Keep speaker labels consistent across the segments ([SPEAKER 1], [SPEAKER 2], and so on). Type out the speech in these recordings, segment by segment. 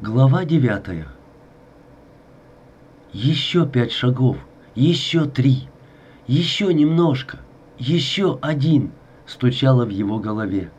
[SPEAKER 1] Глава девятая. Еще пять шагов, еще три, еще немножко, еще один, стучало в его голове.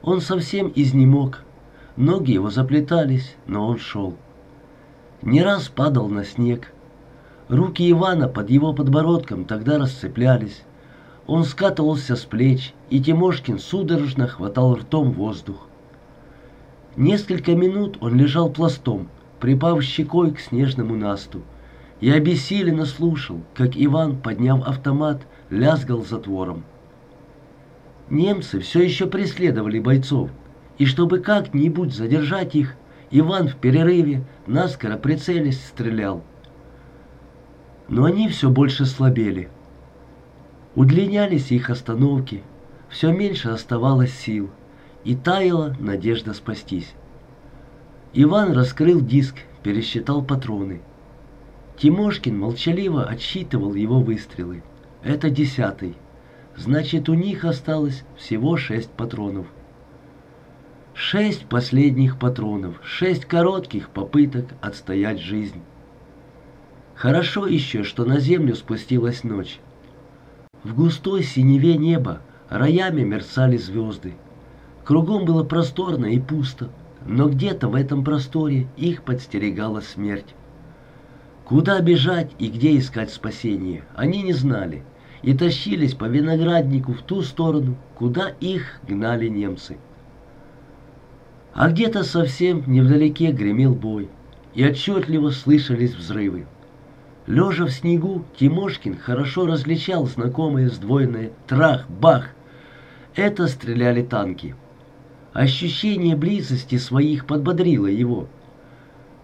[SPEAKER 1] Он совсем изнемог, ноги его заплетались, но он шел. Не раз падал на снег. Руки Ивана под его подбородком тогда расцеплялись. Он скатывался с плеч, и Тимошкин судорожно хватал ртом воздух. Несколько минут он лежал пластом, припав щекой к снежному насту, и обессиленно слушал, как Иван, подняв автомат, лязгал затвором. Немцы все еще преследовали бойцов, и чтобы как-нибудь задержать их, Иван в перерыве, наскоро прицелясь, стрелял. Но они все больше слабели. Удлинялись их остановки, все меньше оставалось сил – и таяла надежда спастись. Иван раскрыл диск, пересчитал патроны. Тимошкин молчаливо отсчитывал его выстрелы. Это десятый. Значит, у них осталось всего шесть патронов. Шесть последних патронов, шесть коротких попыток отстоять жизнь. Хорошо еще, что на землю спустилась ночь. В густой синеве неба роями мерцали звезды. Кругом было просторно и пусто, но где-то в этом просторе их подстерегала смерть. Куда бежать и где искать спасение, они не знали и тащились по винограднику в ту сторону, куда их гнали немцы. А где-то совсем невдалеке гремел бой, и отчетливо слышались взрывы. Лежа в снегу, Тимошкин хорошо различал знакомые сдвоенные «трах-бах». Это стреляли танки. Ощущение близости своих подбодрило его.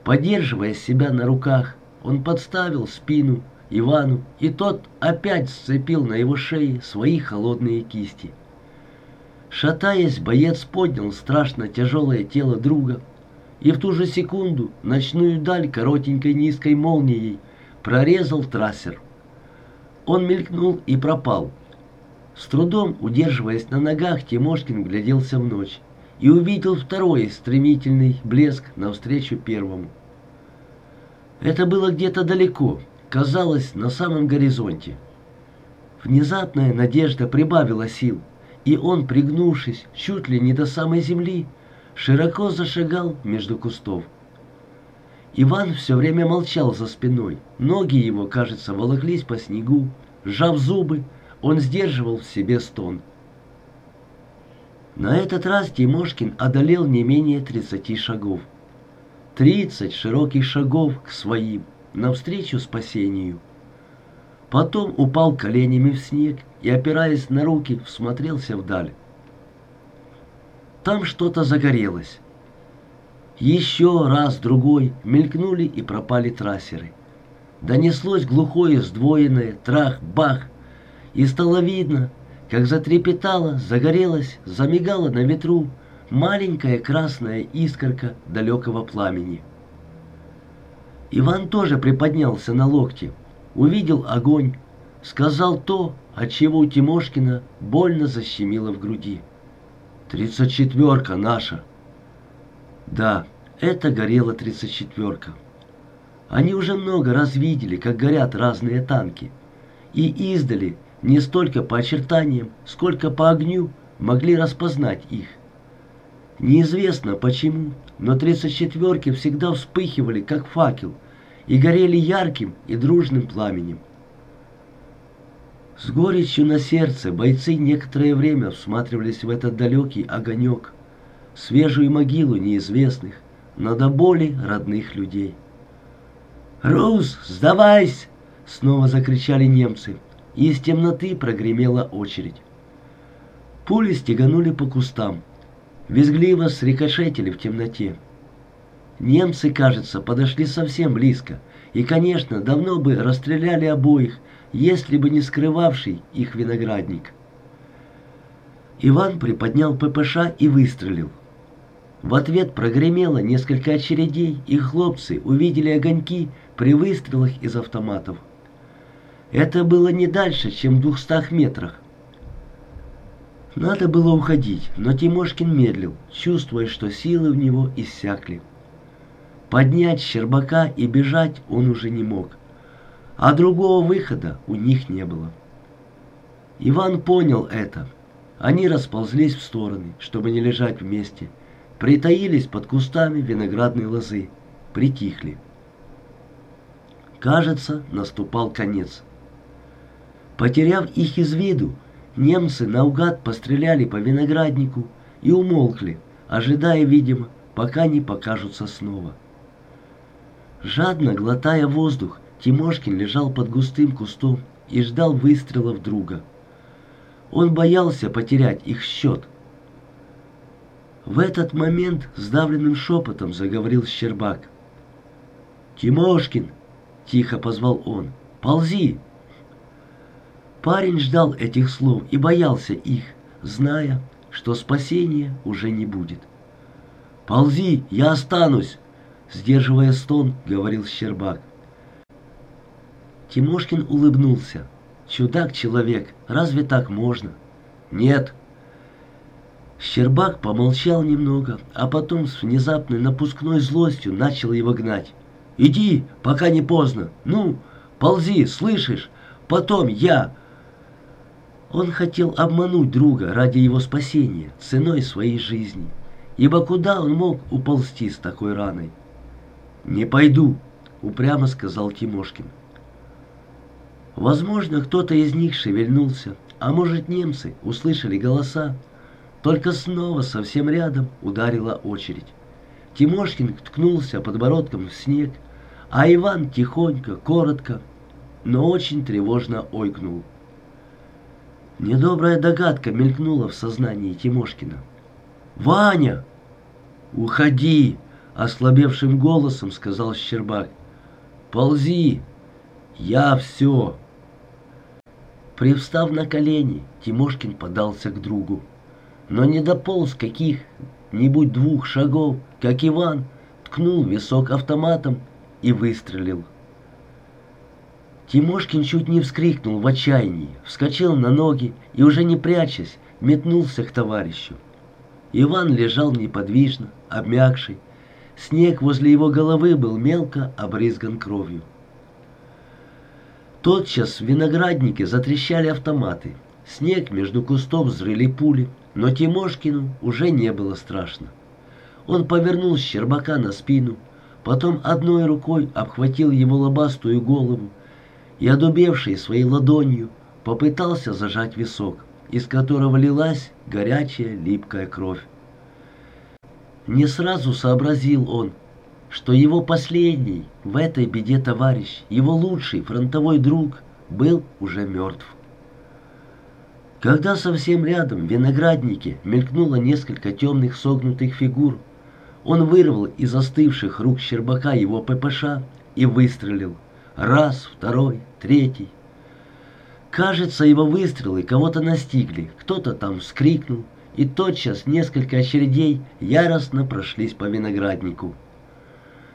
[SPEAKER 1] Поддерживая себя на руках, он подставил спину Ивану, и тот опять сцепил на его шее свои холодные кисти. Шатаясь, боец поднял страшно тяжелое тело друга, и в ту же секунду ночную даль коротенькой низкой молнией прорезал трассер. Он мелькнул и пропал. С трудом удерживаясь на ногах, Тимошкин гляделся в ночь и увидел второй стремительный блеск навстречу первому. Это было где-то далеко, казалось, на самом горизонте. Внезапная надежда прибавила сил, и он, пригнувшись чуть ли не до самой земли, широко зашагал между кустов. Иван все время молчал за спиной, ноги его, кажется, волоклись по снегу, сжав зубы, он сдерживал в себе стон – на этот раз Тимошкин одолел не менее 30 шагов. 30 широких шагов к своим, навстречу спасению. Потом упал коленями в снег и, опираясь на руки, всмотрелся вдаль. Там что-то загорелось. Еще раз, другой, мелькнули и пропали трассеры. Донеслось глухое сдвоенное трах-бах, и стало видно, как затрепетала, загорелась, замигала на ветру маленькая красная искорка далекого пламени. Иван тоже приподнялся на локте, увидел огонь, сказал то, от чего у Тимошкина больно защемило в груди. «Тридцать четверка наша!» Да, это горела тридцать четверка. Они уже много раз видели, как горят разные танки, и издали не столько по очертаниям, сколько по огню могли распознать их. Неизвестно почему, но 34-ки всегда вспыхивали, как факел, и горели ярким и дружным пламенем. С горечью на сердце бойцы некоторое время всматривались в этот далекий огонек, свежую могилу неизвестных, но до боли родных людей. «Роуз, сдавайся!» — снова закричали немцы из темноты прогремела очередь. Пули стеганули по кустам, визгливо срикошетили в темноте. Немцы, кажется, подошли совсем близко, и, конечно, давно бы расстреляли обоих, если бы не скрывавший их виноградник. Иван приподнял ППШ и выстрелил. В ответ прогремело несколько очередей, и хлопцы увидели огоньки при выстрелах из автоматов. Это было не дальше, чем в двухстах метрах. Надо было уходить, но Тимошкин медлил, чувствуя, что силы у него иссякли. Поднять Щербака и бежать он уже не мог, а другого выхода у них не было. Иван понял это. Они расползлись в стороны, чтобы не лежать вместе, притаились под кустами виноградной лозы, притихли. Кажется, наступал конец. Потеряв их из виду, немцы наугад постреляли по винограднику и умолкли, ожидая, видимо, пока не покажутся снова. Жадно глотая воздух, Тимошкин лежал под густым кустом и ждал выстрелов друга. Он боялся потерять их счет. В этот момент сдавленным шепотом заговорил Щербак. «Тимошкин!» — тихо позвал он. «Ползи!» Парень ждал этих слов и боялся их, зная, что спасения уже не будет. «Ползи, я останусь!» Сдерживая стон, говорил Щербак. Тимошкин улыбнулся. «Чудак-человек, разве так можно?» «Нет». Щербак помолчал немного, а потом с внезапной напускной злостью начал его гнать. «Иди, пока не поздно. Ну, ползи, слышишь? Потом я...» Он хотел обмануть друга ради его спасения, ценой своей жизни. Ибо куда он мог уползти с такой раной? «Не пойду», — упрямо сказал Тимошкин. Возможно, кто-то из них шевельнулся, а может немцы услышали голоса. Только снова совсем рядом ударила очередь. Тимошкин ткнулся подбородком в снег, а Иван тихонько, коротко, но очень тревожно ойкнул. Недобрая догадка мелькнула в сознании Тимошкина. «Ваня!» «Уходи!» Ослабевшим голосом сказал Щербак. «Ползи! Я все!» Привстав на колени, Тимошкин подался к другу. Но не дополз каких-нибудь двух шагов, как Иван ткнул висок автоматом и выстрелил. Тимошкин чуть не вскрикнул в отчаянии, вскочил на ноги и, уже не прячась, метнулся к товарищу. Иван лежал неподвижно, обмякший, Снег возле его головы был мелко обрызган кровью. Тотчас в винограднике затрещали автоматы. Снег между кустов взрыли пули, но Тимошкину уже не было страшно. Он повернул Щербака на спину, потом одной рукой обхватил его лобастую голову и, одубевший своей ладонью, попытался зажать висок, из которого лилась горячая липкая кровь. Не сразу сообразил он, что его последний в этой беде товарищ, его лучший фронтовой друг, был уже мертв. Когда совсем рядом в винограднике мелькнуло несколько темных согнутых фигур, он вырвал из застывших рук Щербака его ППШ и выстрелил. Раз, второй, третий. Кажется, его выстрелы кого-то настигли, кто-то там вскрикнул, и тотчас несколько очередей яростно прошлись по винограднику.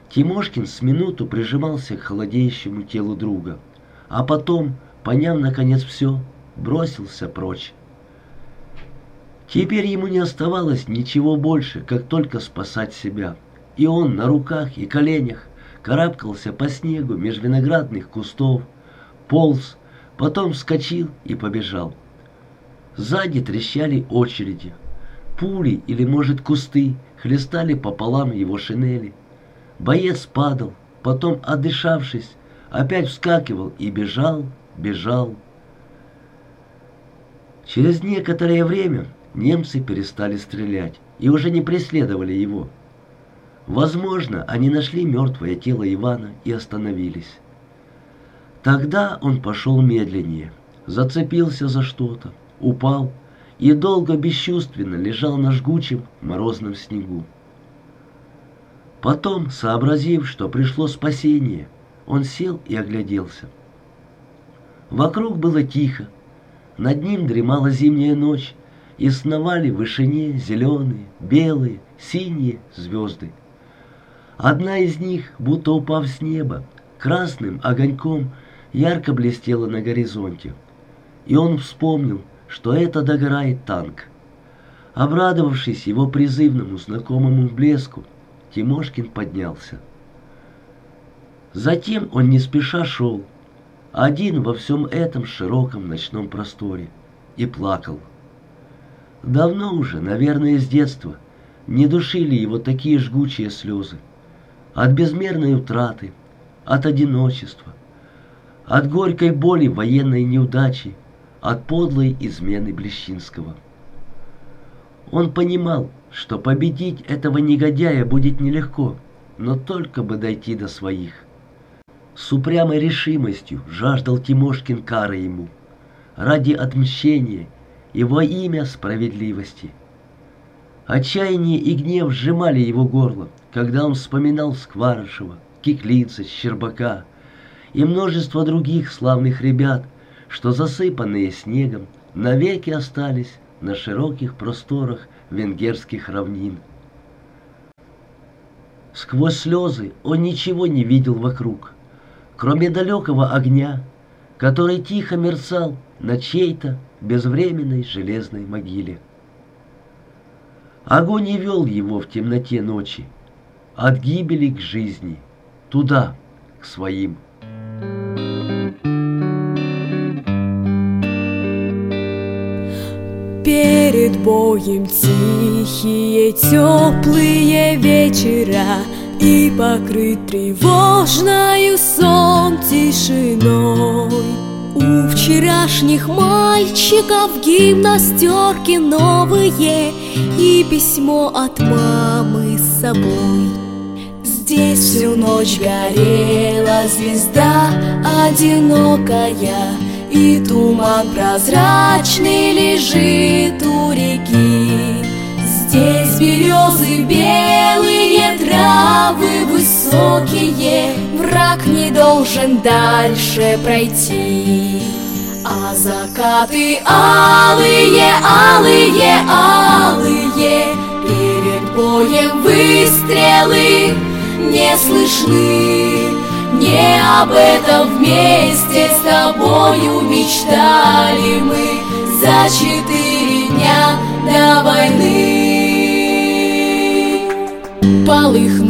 [SPEAKER 1] Тимошкин с минуту прижимался к холодеющему телу друга, а потом, поняв наконец все, бросился прочь. Теперь ему не оставалось ничего больше, как только спасать себя, и он на руках и коленях карабкался по снегу меж виноградных кустов, полз, потом вскочил и побежал. Сзади трещали очереди. Пули или, может, кусты хлестали пополам его шинели. Боец падал, потом, отдышавшись, опять вскакивал и бежал, бежал. Через некоторое время немцы перестали стрелять и уже не преследовали его. Возможно, они нашли мертвое тело Ивана и остановились. Тогда он пошел медленнее, зацепился за что-то, упал и долго бесчувственно лежал на жгучем морозном снегу. Потом, сообразив, что пришло спасение, он сел и огляделся. Вокруг было тихо, над ним дремала зимняя ночь, и сновали в вышине зеленые, белые, синие звезды. Одна из них, будто упав с неба, красным огоньком ярко блестела на горизонте. И он вспомнил, что это догорает танк. Обрадовавшись его призывному знакомому блеску, Тимошкин поднялся. Затем он не спеша шел, один во всем этом широком ночном просторе, и плакал. Давно уже, наверное, с детства, не душили его такие жгучие слезы. От безмерной утраты, от одиночества, от горькой боли военной неудачи, от подлой измены Блещинского. Он понимал, что победить этого негодяя будет нелегко, но только бы дойти до своих. С упрямой решимостью жаждал Тимошкин кары ему, ради отмщения и во имя справедливости. Отчаяние и гнев сжимали его горло, когда он вспоминал Скварышева, Киклица, Щербака и множество других славных ребят, что засыпанные снегом навеки остались на широких просторах венгерских равнин. Сквозь слезы он ничего не видел вокруг, кроме далекого огня, который тихо мерцал на чьей-то безвременной железной могиле. Огонь и вел его в темноте ночи, от гибели к жизни, туда, к своим.
[SPEAKER 2] Перед боем тихие, теплые вечера И покрыт тревожною сон тишиной У вчерашних мальчиков гимнастерки новые И письмо от мамы с собой. Здесь всю ночь горела звезда одинокая и туман прозрачный лежит у реки высокие Враг не должен дальше пройти. А закаты алые, алые, алые. Перед боем выстрелы не слышны. Не об этом вместе с тобою мечтали мы. За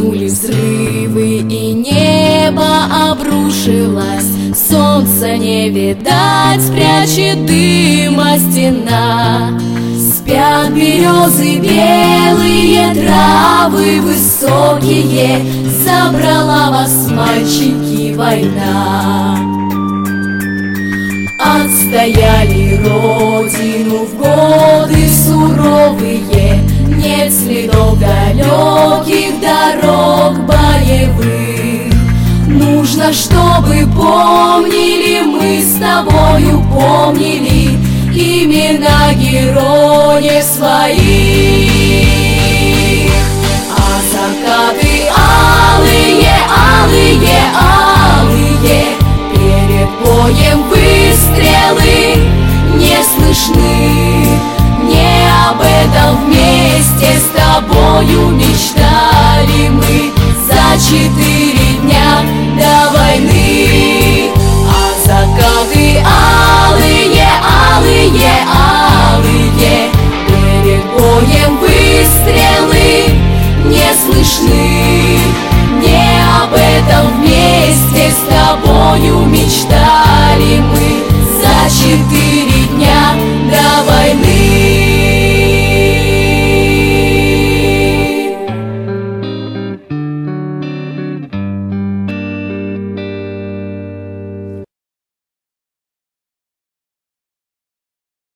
[SPEAKER 2] Полыхнули взрывы и небо обрушилось. Солнца не видать, спрячет дыма стена Спят березы белые, травы высокие Забрала вас, мальчики, война. Отстояли родину в годы суровые. Нет следов далеких дорог боевых. Нужно, чтобы помнили мы с тобою помнили Имена героев своих